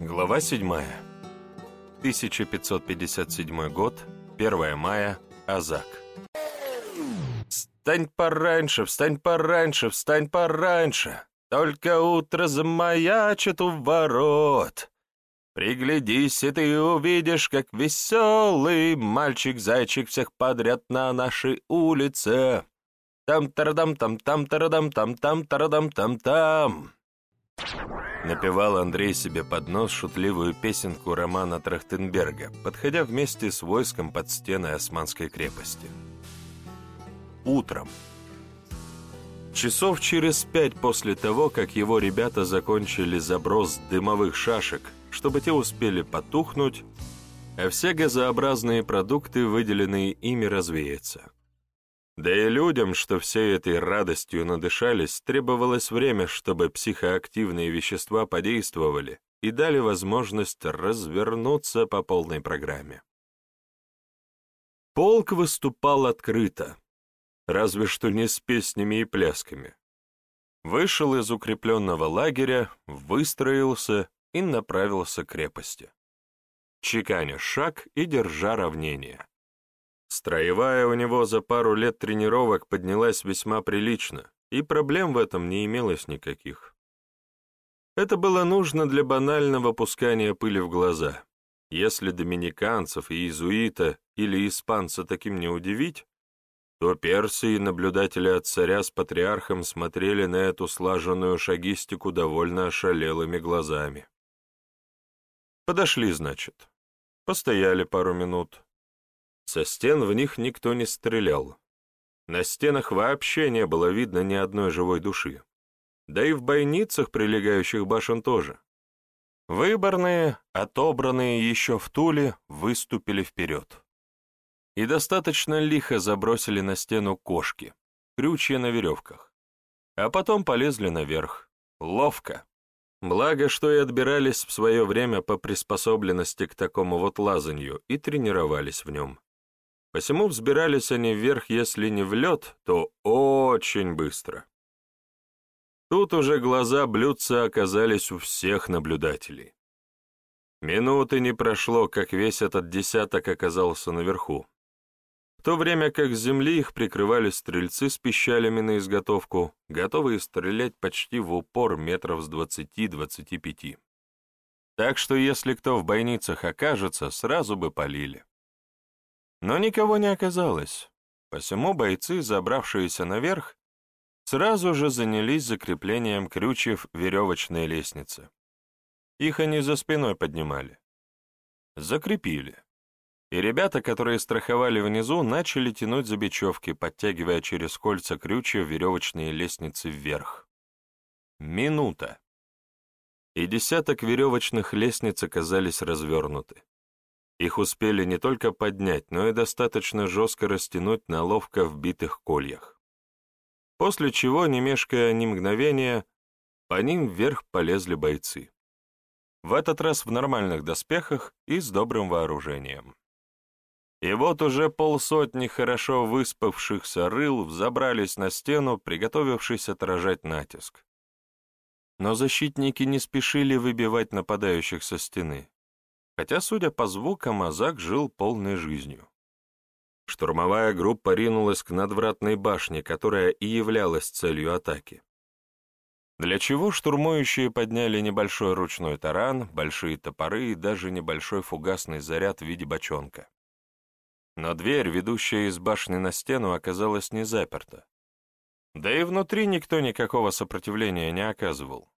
Глава 7. 1557 год, 1 мая, Азак. «Встань пораньше, встань пораньше, встань пораньше! Только утро замаячит у ворот! Приглядись, и ты увидишь, как веселый мальчик-зайчик всех подряд на нашей улице! Там-тарадам-там-там-тарадам-там-там-тарадам-там-там!» Напевал Андрей себе под нос шутливую песенку романа Трахтенберга, подходя вместе с войском под стены Османской крепости. Утром. Часов через пять после того, как его ребята закончили заброс дымовых шашек, чтобы те успели потухнуть, а все газообразные продукты, выделенные ими, развеяться. Да и людям, что всей этой радостью надышались, требовалось время, чтобы психоактивные вещества подействовали и дали возможность развернуться по полной программе. Полк выступал открыто, разве что не с песнями и плясками. Вышел из укрепленного лагеря, выстроился и направился к крепости. Чеканя шаг и держа равнение. Строевая у него за пару лет тренировок поднялась весьма прилично, и проблем в этом не имелось никаких. Это было нужно для банального пускания пыли в глаза. Если доминиканцев и иезуита или испанца таким не удивить, то персы и наблюдатели от царя с патриархом смотрели на эту слаженную шагистику довольно ошалелыми глазами. Подошли, значит. Постояли пару минут. Со стен в них никто не стрелял. На стенах вообще не было видно ни одной живой души. Да и в бойницах прилегающих башен тоже. Выборные, отобранные еще в Туле, выступили вперед. И достаточно лихо забросили на стену кошки, крючья на веревках. А потом полезли наверх. Ловко. Благо, что и отбирались в свое время по приспособленности к такому вот лазанью и тренировались в нем. Посему взбирались они вверх, если не в лед, то очень быстро. Тут уже глаза блюдца оказались у всех наблюдателей. Минуты не прошло, как весь этот десяток оказался наверху. В то время как с земли их прикрывали стрельцы с пищалями на изготовку, готовые стрелять почти в упор метров с двадцати-двадцати пяти. Так что если кто в бойницах окажется, сразу бы полили. Но никого не оказалось, посему бойцы, забравшиеся наверх, сразу же занялись закреплением крючев веревочной лестницы. Их они за спиной поднимали. Закрепили. И ребята, которые страховали внизу, начали тянуть за бечевки, подтягивая через кольца крючья веревочные лестницы вверх. Минута. И десяток веревочных лестниц оказались развернуты. Их успели не только поднять, но и достаточно жестко растянуть на ловко вбитых кольях. После чего, не мешкая ни мгновения, по ним вверх полезли бойцы. В этот раз в нормальных доспехах и с добрым вооружением. И вот уже полсотни хорошо выспавшихся рыл взобрались на стену, приготовившись отражать натиск. Но защитники не спешили выбивать нападающих со стены хотя, судя по звукам, Азак жил полной жизнью. Штурмовая группа ринулась к надвратной башне, которая и являлась целью атаки. Для чего штурмующие подняли небольшой ручной таран, большие топоры и даже небольшой фугасный заряд в виде бочонка. Но дверь, ведущая из башни на стену, оказалась не заперта. Да и внутри никто никакого сопротивления не оказывал.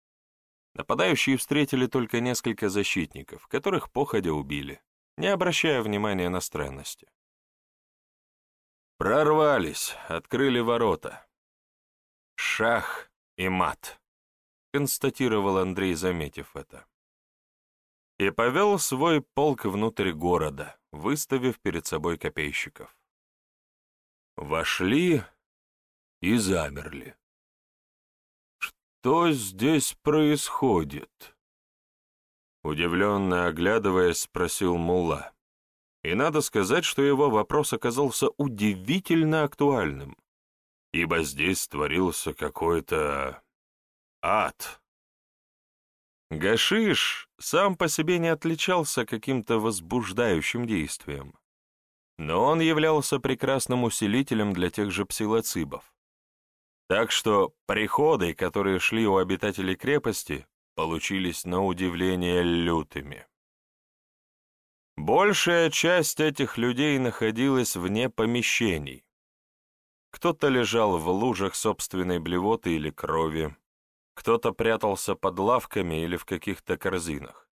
Нападающие встретили только несколько защитников, которых походя убили, не обращая внимания на странности. Прорвались, открыли ворота. Шах и мат, констатировал Андрей, заметив это. И повел свой полк внутрь города, выставив перед собой копейщиков. Вошли и замерли. «Что здесь происходит?» Удивленно оглядываясь, спросил Мулла. И надо сказать, что его вопрос оказался удивительно актуальным, ибо здесь творился какой-то ад. Гашиш сам по себе не отличался каким-то возбуждающим действием, но он являлся прекрасным усилителем для тех же псилоцибов. Так что приходы, которые шли у обитателей крепости, получились на удивление лютыми. Большая часть этих людей находилась вне помещений. Кто-то лежал в лужах собственной блевоты или крови, кто-то прятался под лавками или в каких-то корзинах.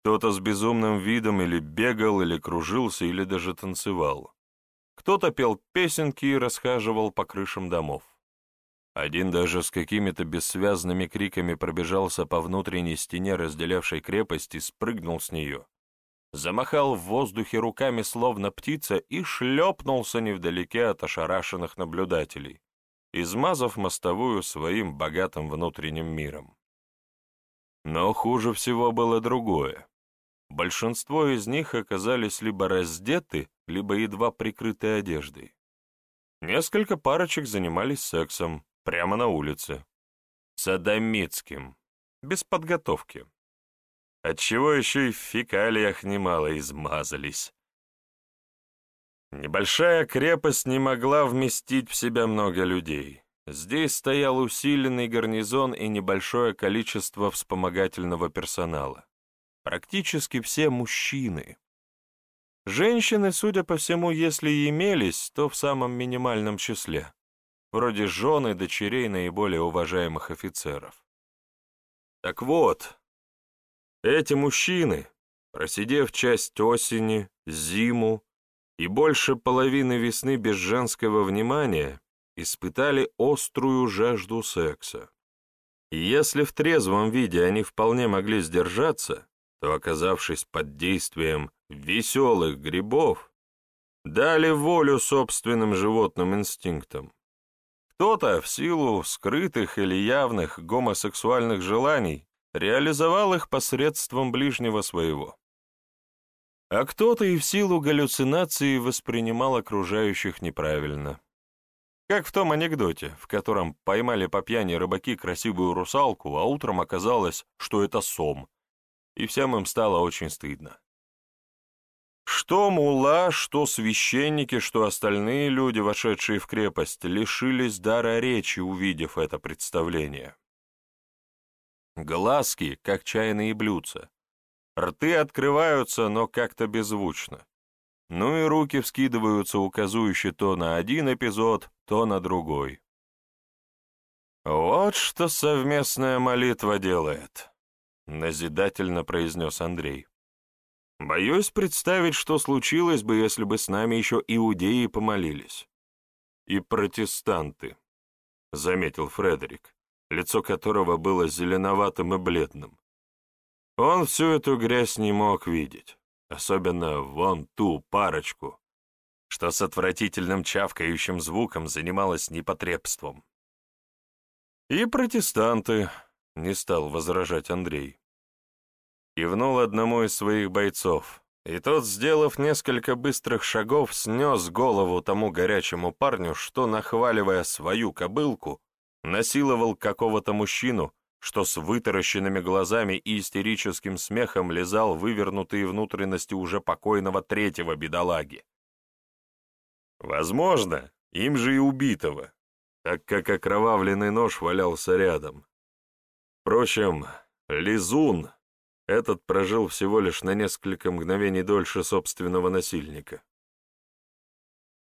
Кто-то с безумным видом или бегал, или кружился, или даже танцевал. Кто-то пел песенки и расхаживал по крышам домов. Один даже с какими-то бессвязными криками пробежался по внутренней стене, разделявшей крепость, и спрыгнул с нее. Замахал в воздухе руками, словно птица, и шлепнулся невдалеке от ошарашенных наблюдателей, измазав мостовую своим богатым внутренним миром. Но хуже всего было другое. Большинство из них оказались либо раздеты, либо едва прикрыты одеждой. Несколько парочек занимались сексом, прямо на улице. Садомитским, без подготовки. Отчего еще и в фекалиях немало измазались. Небольшая крепость не могла вместить в себя много людей. Здесь стоял усиленный гарнизон и небольшое количество вспомогательного персонала. Практически все мужчины. Женщины, судя по всему, если и имелись, то в самом минимальном числе, вроде жены, дочерей наиболее уважаемых офицеров. Так вот, эти мужчины, просидев часть осени, зиму, и больше половины весны без женского внимания испытали острую жажду секса. И если в трезвом виде они вполне могли сдержаться, то, оказавшись под действием веселых грибов, дали волю собственным животным инстинктам. Кто-то в силу скрытых или явных гомосексуальных желаний реализовал их посредством ближнего своего а кто-то и в силу галлюцинации воспринимал окружающих неправильно. Как в том анекдоте, в котором поймали по пьяни рыбаки красивую русалку, а утром оказалось, что это сом, и всем им стало очень стыдно. Что мула, что священники, что остальные люди, вошедшие в крепость, лишились дара речи, увидев это представление. Глазки, как чайные блюдца, Рты открываются, но как-то беззвучно. Ну и руки вскидываются, указывающие то на один эпизод, то на другой. «Вот что совместная молитва делает», — назидательно произнес Андрей. «Боюсь представить, что случилось бы, если бы с нами еще иудеи помолились. И протестанты», — заметил Фредерик, лицо которого было зеленоватым и бледным. Он всю эту грязь не мог видеть, особенно вон ту парочку, что с отвратительным чавкающим звуком занималась непотребством. И протестанты, — не стал возражать Андрей. Кивнул одному из своих бойцов, и тот, сделав несколько быстрых шагов, снес голову тому горячему парню, что, нахваливая свою кобылку, насиловал какого-то мужчину, что с вытаращенными глазами и истерическим смехом лизал вывернутые внутренности уже покойного третьего бедолаги. Возможно, им же и убитого, так как окровавленный нож валялся рядом. Впрочем, Лизун этот прожил всего лишь на несколько мгновений дольше собственного насильника.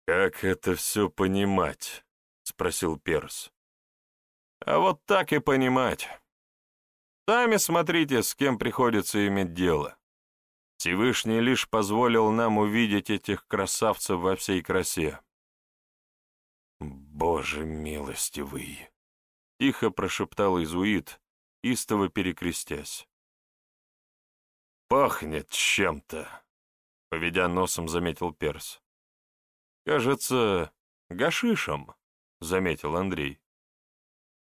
«Как это все понимать?» — спросил Перс. А вот так и понимать. Сами смотрите, с кем приходится иметь дело. Всевышний лишь позволил нам увидеть этих красавцев во всей красе. «Боже милостивый!» — тихо прошептал Изуит, истово перекрестясь. «Пахнет чем-то», — поведя носом, заметил Перс. «Кажется, гашишем», — заметил Андрей.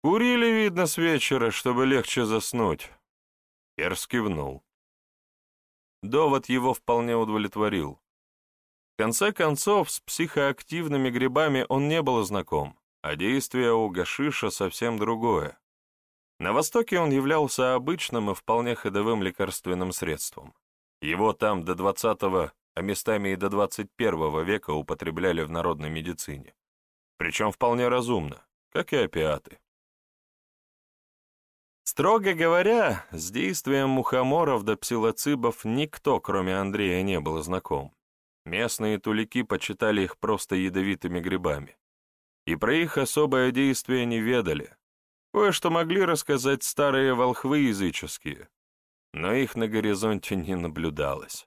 Курили, видно, с вечера, чтобы легче заснуть. Перс кивнул. Довод его вполне удовлетворил. В конце концов, с психоактивными грибами он не был знаком, а действие у гашиша совсем другое. На Востоке он являлся обычным и вполне ходовым лекарственным средством. Его там до 20 а местами и до 21 века употребляли в народной медицине. Причем вполне разумно, как и опиаты. Строго говоря, с действием мухоморов до псилоцибов никто, кроме Андрея, не был знаком. Местные тулики почитали их просто ядовитыми грибами. И про их особое действие не ведали. Кое-что могли рассказать старые волхвы языческие, но их на горизонте не наблюдалось.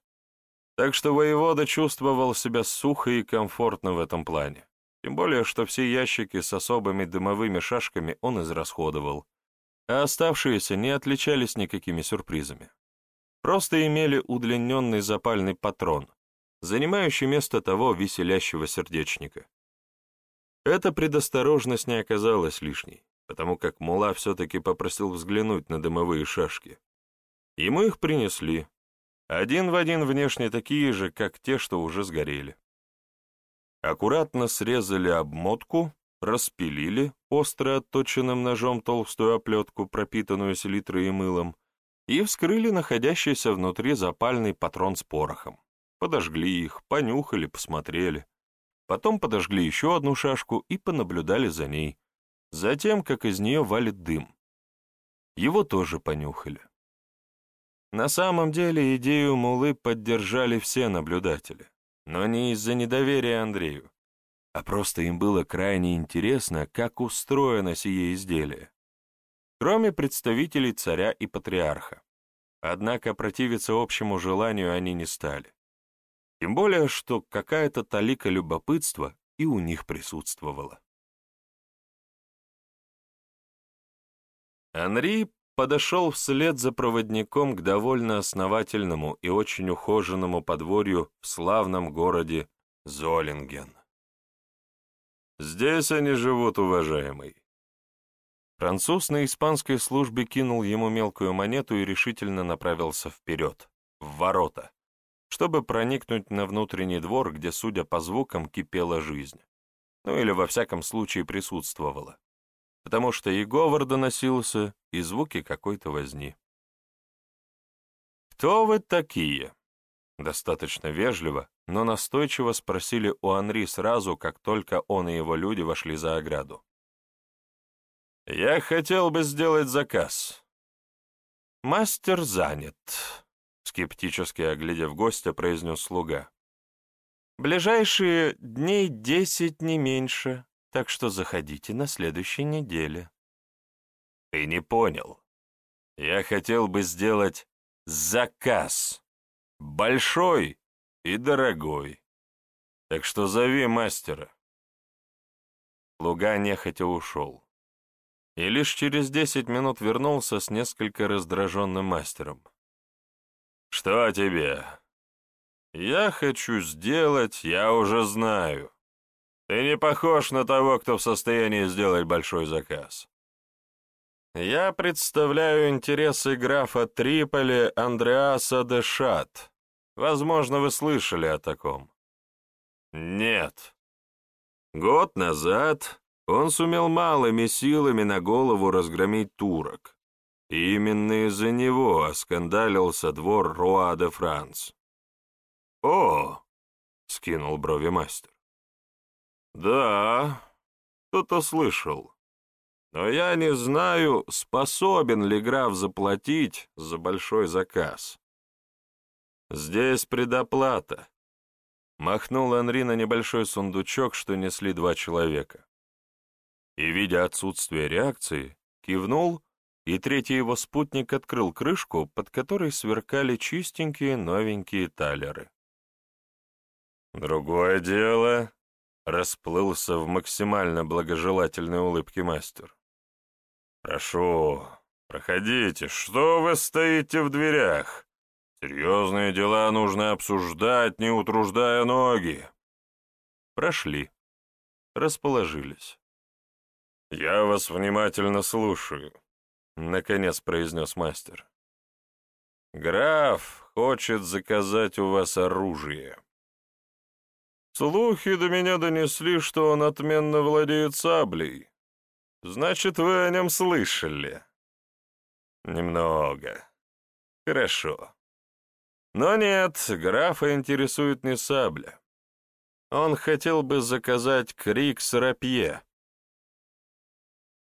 Так что воевода чувствовал себя сухо и комфортно в этом плане. Тем более, что все ящики с особыми дымовыми шашками он израсходовал, а оставшиеся не отличались никакими сюрпризами. Просто имели удлиненный запальный патрон, занимающий место того веселящего сердечника. Эта предосторожность не оказалась лишней, потому как Мула все-таки попросил взглянуть на дымовые шашки. Ему их принесли, один в один внешне такие же, как те, что уже сгорели. Аккуратно срезали обмотку, распилили остро отточенным ножом толстую оплетку, пропитанную селитрой и мылом, и вскрыли находящийся внутри запальный патрон с порохом. Подожгли их, понюхали, посмотрели. Потом подожгли еще одну шашку и понаблюдали за ней. Затем, как из нее валит дым. Его тоже понюхали. На самом деле идею Мулы поддержали все наблюдатели, но не из-за недоверия Андрею, а просто им было крайне интересно, как устроено сие изделие. Кроме представителей царя и патриарха. Однако противиться общему желанию они не стали. Тем более, что какая-то талика любопытства и у них присутствовала. Анри подошел вслед за проводником к довольно основательному и очень ухоженному подворью в славном городе Золинген. «Здесь они живут, уважаемый». Француз на испанской службе кинул ему мелкую монету и решительно направился вперед, в ворота, чтобы проникнуть на внутренний двор, где, судя по звукам, кипела жизнь. Ну или во всяком случае присутствовала потому что и говор доносился, и звуки какой-то возни. «Кто вы такие?» Достаточно вежливо, но настойчиво спросили у Анри сразу, как только он и его люди вошли за ограду. «Я хотел бы сделать заказ». «Мастер занят», — скептически оглядев гостя, произнес слуга. «Ближайшие дней десять, не меньше так что заходите на следующей неделе». «Ты не понял. Я хотел бы сделать заказ. Большой и дорогой. Так что зови мастера». Луга нехотя ушел. И лишь через десять минут вернулся с несколько раздраженным мастером. «Что тебе?» «Я хочу сделать, я уже знаю. Ты не похож на того, кто в состоянии сделать большой заказ. Я представляю интересы графа Триполи Андреаса де Шат. Возможно, вы слышали о таком. Нет. Год назад он сумел малыми силами на голову разгромить турок. Именно из-за него оскандалился двор Руа де Франс. «О!» — скинул брови мастер. «Да, кто-то слышал. Но я не знаю, способен ли граф заплатить за большой заказ. Здесь предоплата». Махнул Анри на небольшой сундучок, что несли два человека. И, видя отсутствие реакции, кивнул, и третий его спутник открыл крышку, под которой сверкали чистенькие новенькие талеры. «Другое дело», Расплылся в максимально благожелательной улыбке мастер. «Прошу, проходите, что вы стоите в дверях? Серьезные дела нужно обсуждать, не утруждая ноги». Прошли, расположились. «Я вас внимательно слушаю», — наконец произнес мастер. «Граф хочет заказать у вас оружие». Слухи до меня донесли, что он отменно владеет саблей. Значит, вы о нем слышали. Немного. Хорошо. Но нет, графа интересует не сабля. Он хотел бы заказать крик рапье.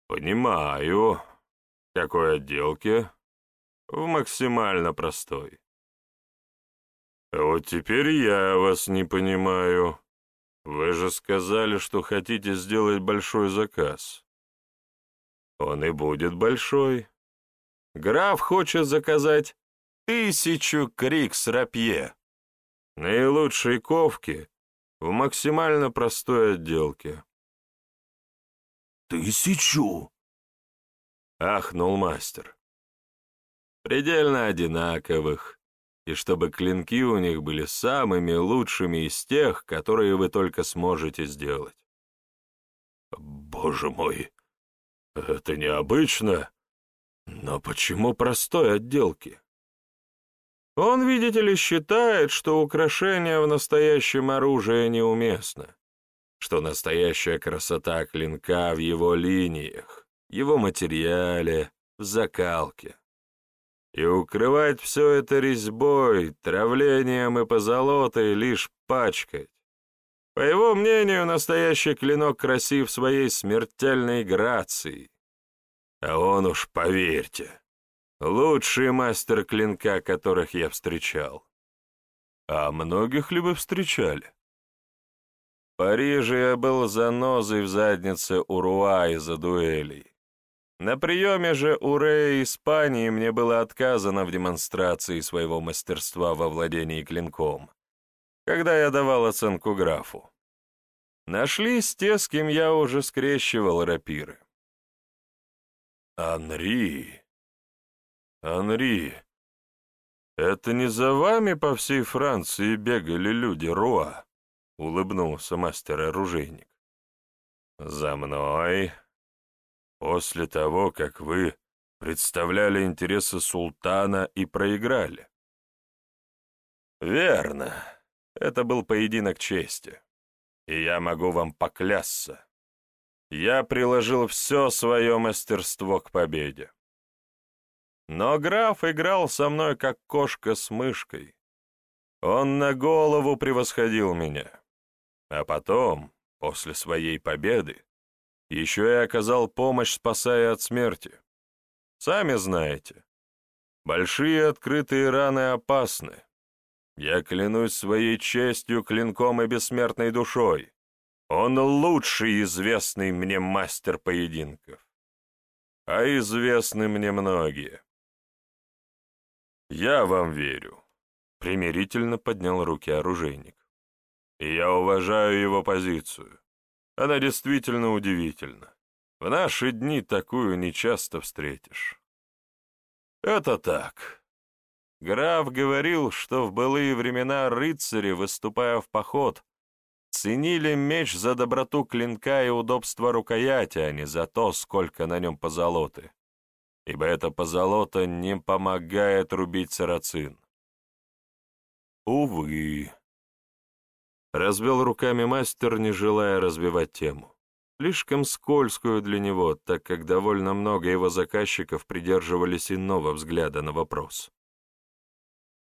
Понимаю. Какой отделки? В максимально простой. Вот теперь я вас не понимаю. Вы же сказали, что хотите сделать большой заказ. Он и будет большой. Граф хочет заказать тысячу крикс рапье. Наилучшие ковки в максимально простой отделке. «Тысячу!» — ахнул мастер. «Предельно одинаковых, и чтобы клинки у них были самыми лучшими из тех, которые вы только сможете сделать. Боже мой, это необычно, но почему простой отделки? Он, видите ли, считает, что украшение в настоящем оружии неуместно, что настоящая красота клинка в его линиях, его материале, в закалке и укрывать все это резьбой, травлением и позолотой лишь пачкать. По его мнению, настоящий клинок красив своей смертельной грацией. А он уж, поверьте, лучший мастер клинка, которых я встречал. А многих ли вы встречали? В Париже я был занозой в заднице Уруа из-за дуэлей. На приеме же у Рэя Испании мне было отказано в демонстрации своего мастерства во владении клинком, когда я давал оценку графу. Нашлись те, с кем я уже скрещивал рапиры. «Анри! Анри! Это не за вами по всей Франции бегали люди Руа?» — улыбнулся мастер-оружейник. «За мной, После того, как вы представляли интересы султана и проиграли. Верно. Это был поединок чести. И я могу вам поклясться. Я приложил все свое мастерство к победе. Но граф играл со мной, как кошка с мышкой. Он на голову превосходил меня. А потом, после своей победы, еще и оказал помощь, спасая от смерти. Сами знаете, большие открытые раны опасны. Я клянусь своей честью, клинком и бессмертной душой. Он лучший известный мне мастер поединков. А известны мне многие. Я вам верю, — примирительно поднял руки оружейник. И я уважаю его позицию. Она действительно удивительна. В наши дни такую нечасто встретишь. Это так. Граф говорил, что в былые времена рыцари, выступая в поход, ценили меч за доброту клинка и удобство рукояти, а не за то, сколько на нем позолоты, ибо это позолота не помогает рубить сарацин. Увы. Развел руками мастер, не желая развивать тему. Слишком скользкую для него, так как довольно много его заказчиков придерживались иного взгляда на вопрос.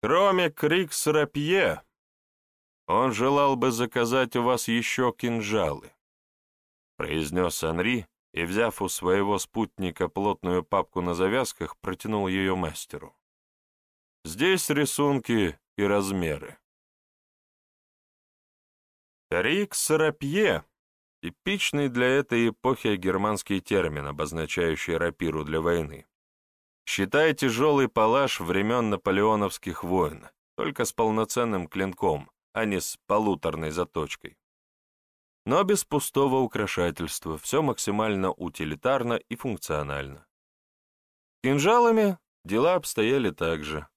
Кроме Крикс Рапье, он желал бы заказать у вас еще кинжалы, произнес Анри и, взяв у своего спутника плотную папку на завязках, протянул ее мастеру. Здесь рисунки и размеры. Рикс-рапье — типичный для этой эпохи германский термин, обозначающий рапиру для войны. Считай тяжелый палаш времен наполеоновских войн, только с полноценным клинком, а не с полуторной заточкой. Но без пустого украшательства, все максимально утилитарно и функционально. Кинжалами дела обстояли так же.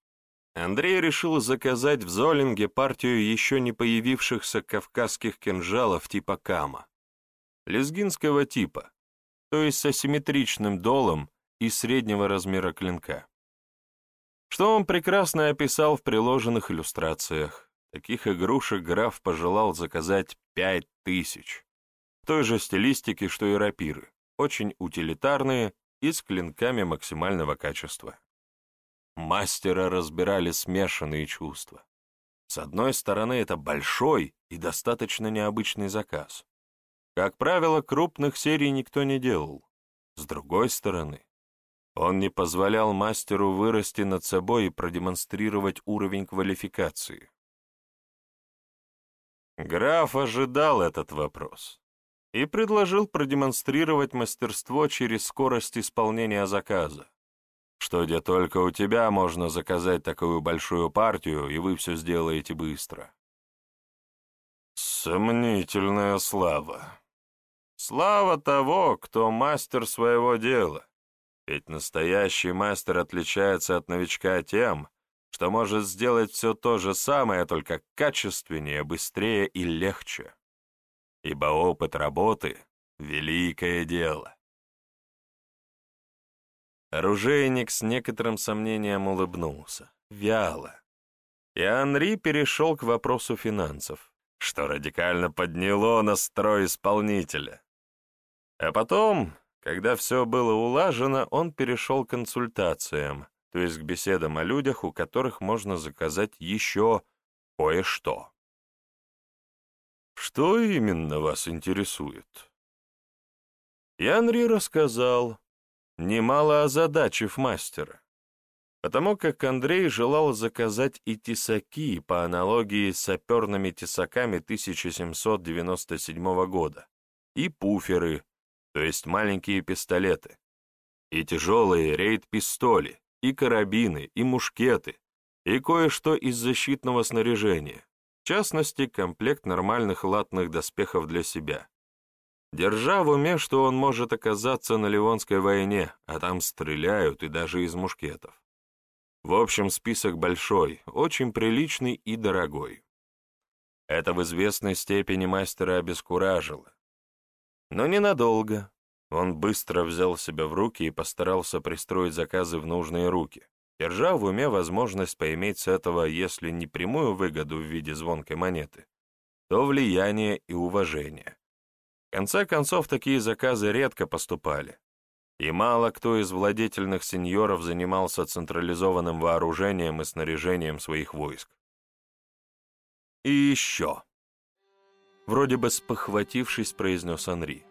Андрей решил заказать в Золинге партию еще не появившихся кавказских кинжалов типа кама, лезгинского типа, то есть с асимметричным долом и среднего размера клинка. Что он прекрасно описал в приложенных иллюстрациях. Таких игрушек граф пожелал заказать пять тысяч. В той же стилистике, что и рапиры, очень утилитарные и с клинками максимального качества. Мастера разбирали смешанные чувства. С одной стороны, это большой и достаточно необычный заказ. Как правило, крупных серий никто не делал. С другой стороны, он не позволял мастеру вырасти над собой и продемонстрировать уровень квалификации. Граф ожидал этот вопрос и предложил продемонстрировать мастерство через скорость исполнения заказа, что где только у тебя можно заказать такую большую партию, и вы все сделаете быстро. Сомнительная слава. Слава того, кто мастер своего дела. Ведь настоящий мастер отличается от новичка тем, что может сделать все то же самое, только качественнее, быстрее и легче. Ибо опыт работы — великое дело. Оружейник с некоторым сомнением улыбнулся, вяло. И Анри перешел к вопросу финансов, что радикально подняло настрой исполнителя. А потом когда все было улажено, он перешел к консультациям, то есть к беседам о людях, у которых можно заказать еще кое-что. «Что именно вас интересует?» Янри рассказал, немало озадачив мастера, потому как Андрей желал заказать и тесаки по аналогии с саперными тесаками 1797 года, и пуферы, то есть маленькие пистолеты, и тяжелые рейд-пистоли, и карабины, и мушкеты, и кое-что из защитного снаряжения, в частности, комплект нормальных латных доспехов для себя. Держа в уме, что он может оказаться на Ливонской войне, а там стреляют и даже из мушкетов. В общем, список большой, очень приличный и дорогой. Это в известной степени мастера обескуражило. Но ненадолго. Он быстро взял себя в руки и постарался пристроить заказы в нужные руки, держа в уме возможность поиметь с этого, если не прямую выгоду в виде звонкой монеты, то влияние и уважение. В конце концов, такие заказы редко поступали, и мало кто из владетельных сеньоров занимался централизованным вооружением и снаряжением своих войск. И еще. Вроде бы спохватившись, произнес Анри.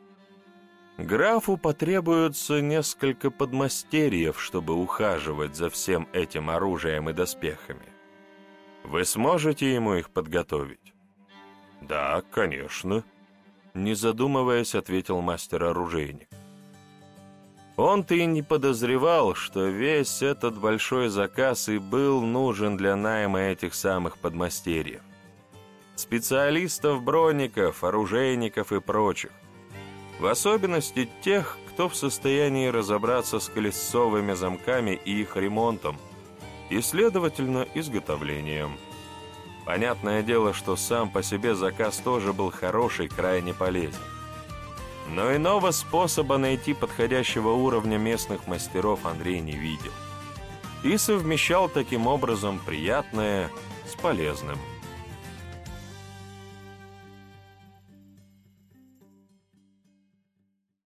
Графу потребуется несколько подмастерьев, чтобы ухаживать за всем этим оружием и доспехами. Вы сможете ему их подготовить? Да, конечно. Не задумываясь, ответил мастер-оружейник. Он-то и не подозревал, что весь этот большой заказ и был нужен для найма этих самых подмастерьев специалистов-броников, оружейников и прочих. В особенности тех, кто в состоянии разобраться с колесовыми замками и их ремонтом, и, следовательно, изготовлением. Понятное дело, что сам по себе заказ тоже был хороший, крайне полезен. Но иного способа найти подходящего уровня местных мастеров Андрей не видел. И совмещал таким образом приятное с полезным –